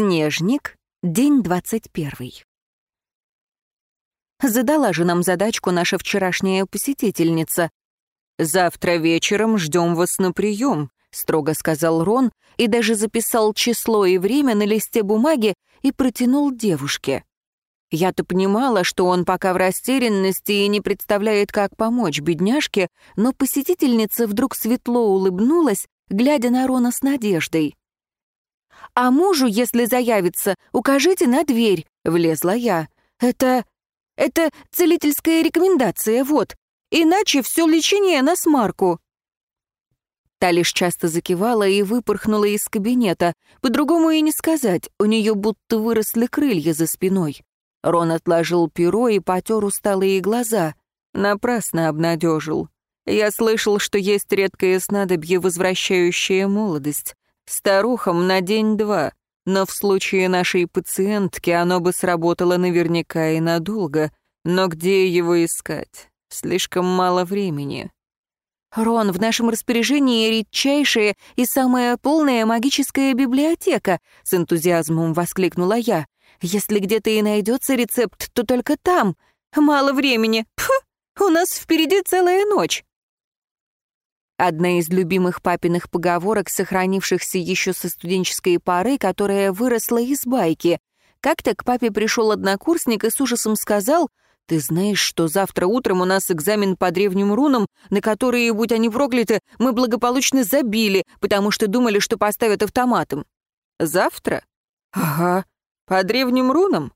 Снежник, день двадцать первый. Задала же нам задачку наша вчерашняя посетительница. «Завтра вечером ждем вас на прием», — строго сказал Рон и даже записал число и время на листе бумаги и протянул девушке. Я-то понимала, что он пока в растерянности и не представляет, как помочь бедняжке, но посетительница вдруг светло улыбнулась, глядя на Рона с надеждой. «А мужу, если заявится, укажите на дверь», — влезла я. «Это... это целительская рекомендация, вот. Иначе все лечение на смарку». Та лишь часто закивала и выпорхнула из кабинета. По-другому и не сказать, у нее будто выросли крылья за спиной. Рон отложил перо и потер усталые глаза. Напрасно обнадежил. Я слышал, что есть редкое снадобье, возвращающее молодость. Старухам на день-два, но в случае нашей пациентки оно бы сработало наверняка и надолго. Но где его искать? Слишком мало времени. «Рон, в нашем распоряжении редчайшая и самая полная магическая библиотека», — с энтузиазмом воскликнула я. «Если где-то и найдется рецепт, то только там. Мало времени. Пфу, у нас впереди целая ночь». Одна из любимых папиных поговорок, сохранившихся еще со студенческой поры, которая выросла из байки. Как-то к папе пришел однокурсник и с ужасом сказал, «Ты знаешь, что завтра утром у нас экзамен по древним рунам, на которые, будь они прокляты, мы благополучно забили, потому что думали, что поставят автоматом». «Завтра?» «Ага. По древним рунам?»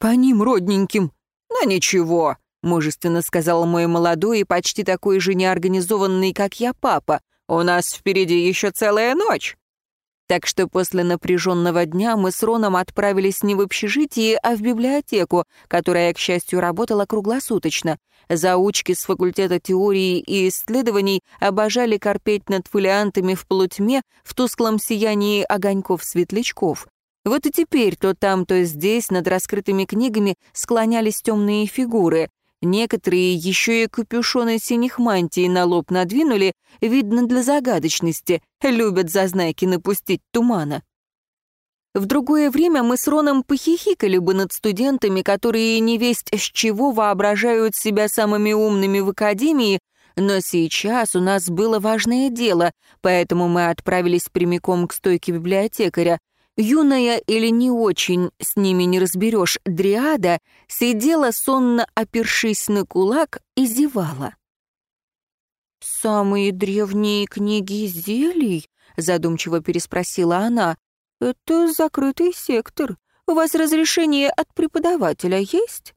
«По ним, родненьким». «Ну ничего, — мужественно сказал мой молодой и почти такой же неорганизованный, как я, папа. «У нас впереди еще целая ночь». Так что после напряженного дня мы с Роном отправились не в общежитие, а в библиотеку, которая, к счастью, работала круглосуточно. Заучки с факультета теории и исследований обожали корпеть над фолиантами в полутьме в тусклом сиянии огоньков-светлячков. Вот и теперь то там, то здесь над раскрытыми книгами склонялись темные фигуры. Некоторые еще и капюшоны синих мантий на лоб надвинули, видно для загадочности, любят зазнайки напустить тумана. В другое время мы с Роном похихикали бы над студентами, которые не весть с чего воображают себя самыми умными в академии, но сейчас у нас было важное дело, поэтому мы отправились прямиком к стойке библиотекаря. Юная или не очень, с ними не разберешь, дриада сидела сонно опершись на кулак и зевала. «Самые древние книги зелий?» — задумчиво переспросила она. «Это закрытый сектор. У вас разрешение от преподавателя есть?»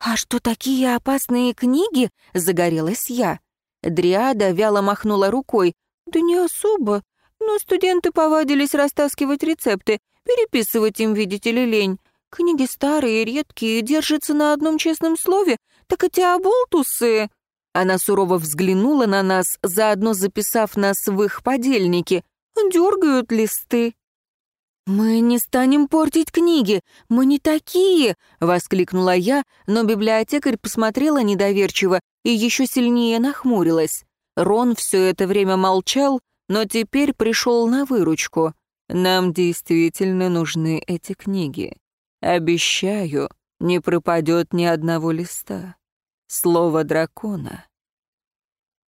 «А что такие опасные книги?» — загорелась я. Дриада вяло махнула рукой. «Да не особо. Но студенты повадились растаскивать рецепты, переписывать им, видите ли, лень. Книги старые, редкие, держатся на одном честном слове, так эти оболтусы...» Она сурово взглянула на нас, заодно записав нас в их подельники. «Дергают листы». «Мы не станем портить книги, мы не такие!» — воскликнула я, но библиотекарь посмотрела недоверчиво и еще сильнее нахмурилась. Рон все это время молчал, но теперь пришел на выручку. Нам действительно нужны эти книги. Обещаю, не пропадет ни одного листа. Слово дракона.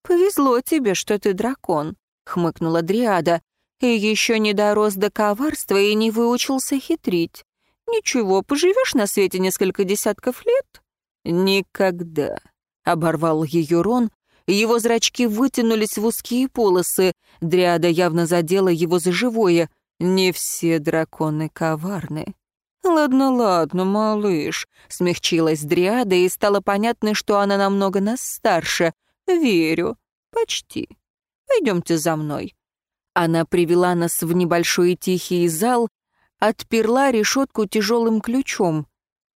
«Повезло тебе, что ты дракон», — хмыкнула Дриада, «и еще не дорос до коварства и не выучился хитрить. Ничего, поживешь на свете несколько десятков лет?» «Никогда», — оборвал ее Рон, его зрачки вытянулись в узкие полосы. Дриада явно задела его за живое. Не все драконы коварны. «Ладно, ладно, малыш», — смягчилась Дриада, и стало понятно, что она намного нас старше. «Верю. Почти. Пойдемте за мной». Она привела нас в небольшой тихий зал, отперла решетку тяжелым ключом.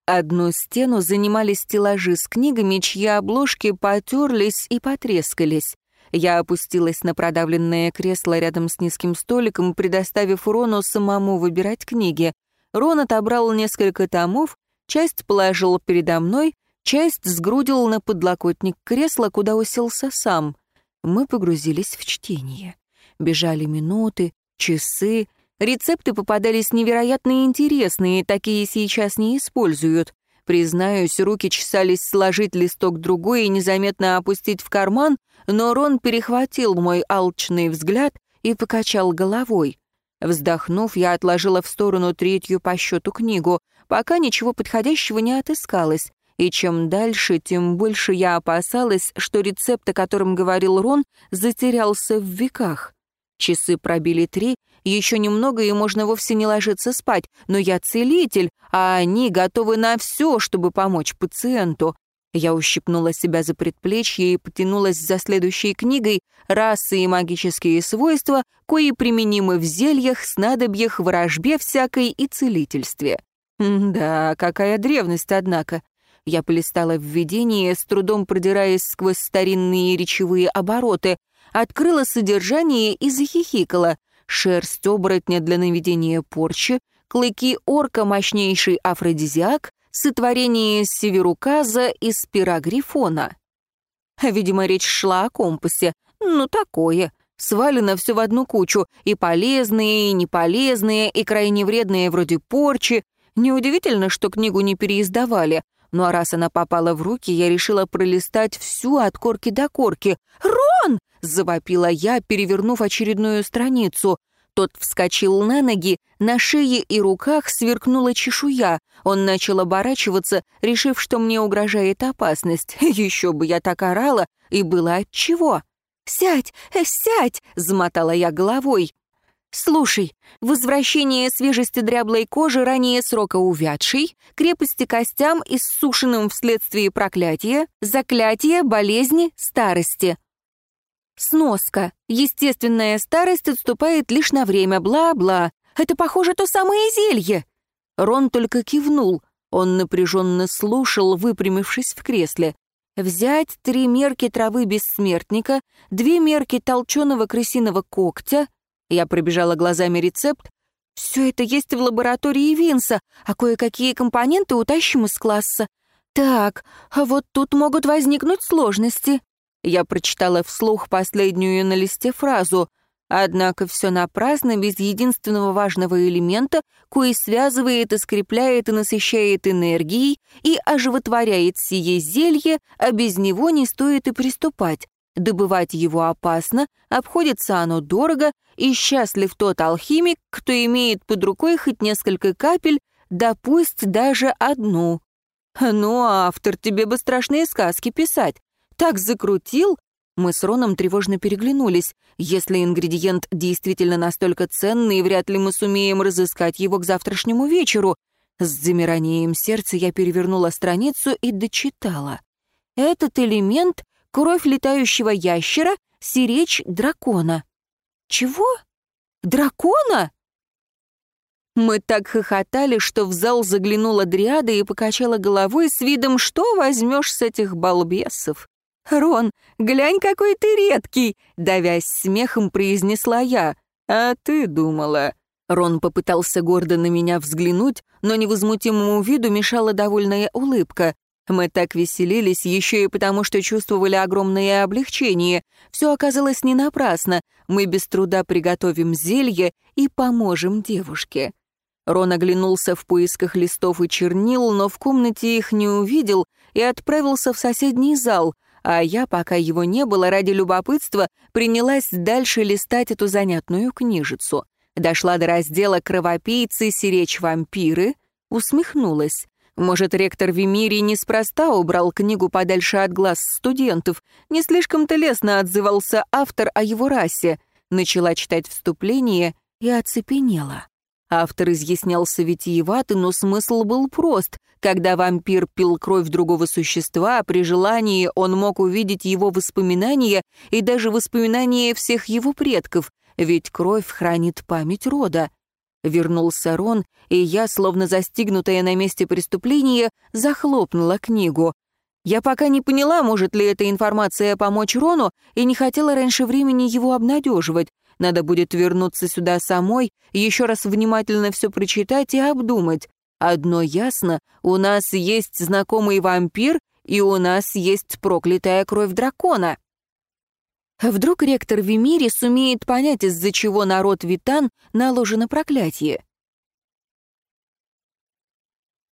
Одну стену занимали стеллажи с книгами, чьи обложки потерлись и потрескались. Я опустилась на продавленное кресло рядом с низким столиком, предоставив Рону самому выбирать книги. Рон отобрал несколько томов, часть положил передо мной, часть сгрудил на подлокотник кресла, куда уселся сам. Мы погрузились в чтение. Бежали минуты, часы, Рецепты попадались невероятно интересные, такие сейчас не используют. Признаюсь, руки чесались сложить листок другой и незаметно опустить в карман, но Рон перехватил мой алчный взгляд и покачал головой. Вздохнув, я отложила в сторону третью по счету книгу, пока ничего подходящего не отыскалось. И чем дальше, тем больше я опасалась, что рецепт, о котором говорил Рон, затерялся в веках. Часы пробили три, еще немного, и можно вовсе не ложиться спать, но я целитель, а они готовы на все, чтобы помочь пациенту. Я ущипнула себя за предплечье и потянулась за следующей книгой «Расы и магические свойства, кои применимы в зельях, снадобьях, ворожбе всякой и целительстве». Да, какая древность, однако. Я полистала введение, с трудом продираясь сквозь старинные речевые обороты, открыла содержание и захихикала. Шерсть оборотня для наведения порчи, клыки орка мощнейший афродизиак, сотворение северуказа из пера грифона. Видимо, речь шла о компасе. Ну, такое. Свалено все в одну кучу. И полезные, и неполезные, и крайне вредные вроде порчи. Неудивительно, что книгу не переиздавали. Ну а раз она попала в руки, я решила пролистать всю от корки до корки. «Рон!» — завопила я, перевернув очередную страницу. Тот вскочил на ноги, на шее и руках сверкнула чешуя. Он начал оборачиваться, решив, что мне угрожает опасность. Еще бы я так орала, и было отчего. «Сядь, э, сядь!» — замотала я головой. «Слушай, возвращение свежести дряблой кожи ранее срока увядшей, крепости костям, иссушенным вследствие проклятия, заклятия, болезни, старости». Сноска. Естественная старость отступает лишь на время, бла-бла. Это, похоже, то самое зелье. Рон только кивнул. Он напряженно слушал, выпрямившись в кресле. Взять три мерки травы бессмертника, две мерки толченого крысиного когтя, я пробежала глазами рецепт. Все это есть в лаборатории Винса, а кое-какие компоненты утащим из класса. Так, а вот тут могут возникнуть сложности. Я прочитала вслух последнюю на листе фразу «Однако все напрасно без единственного важного элемента, кое связывает и скрепляет и насыщает энергией и оживотворяет сие зелье, а без него не стоит и приступать. Добывать его опасно, обходится оно дорого, и счастлив тот алхимик, кто имеет под рукой хоть несколько капель, да пусть даже одну. Ну, а автор тебе бы страшные сказки писать. Так закрутил. Мы с Роном тревожно переглянулись. Если ингредиент действительно настолько ценный, вряд ли мы сумеем разыскать его к завтрашнему вечеру. С замиранием сердца я перевернула страницу и дочитала. Этот элемент кровь летающего ящера, сиречь дракона. Чего? Дракона? Мы так хохотали, что в зал заглянула дриада и покачала головой с видом, что возьмешь с этих балбесов. «Рон, глянь, какой ты редкий!» — давясь смехом, произнесла я. «А ты думала...» Рон попытался гордо на меня взглянуть, но невозмутимому виду мешала довольная улыбка. Мы так веселились еще и потому, что чувствовали огромное облегчение. Все оказалось не напрасно. Мы без труда приготовим зелье и поможем девушке. Рон оглянулся в поисках листов и чернил, но в комнате их не увидел и отправился в соседний зал, а я, пока его не было, ради любопытства, принялась дальше листать эту занятную книжицу. Дошла до раздела «Кровопийцы, сиречь вампиры», усмехнулась. Может, ректор Вимири неспроста убрал книгу подальше от глаз студентов. Не слишком-то лестно отзывался автор о его расе. Начала читать вступление и оцепенела. Автор изъяснялся витиевато, но смысл был прост. Когда вампир пил кровь другого существа, при желании он мог увидеть его воспоминания и даже воспоминания всех его предков, ведь кровь хранит память рода. Вернулся Рон, и я, словно застигнутая на месте преступления, захлопнула книгу. Я пока не поняла, может ли эта информация помочь Рону, и не хотела раньше времени его обнадеживать. Надо будет вернуться сюда самой, еще раз внимательно все прочитать и обдумать. Одно ясно, у нас есть знакомый вампир, и у нас есть проклятая кровь дракона. Вдруг ректор Вимири сумеет понять, из-за чего народ Витан наложено проклятие?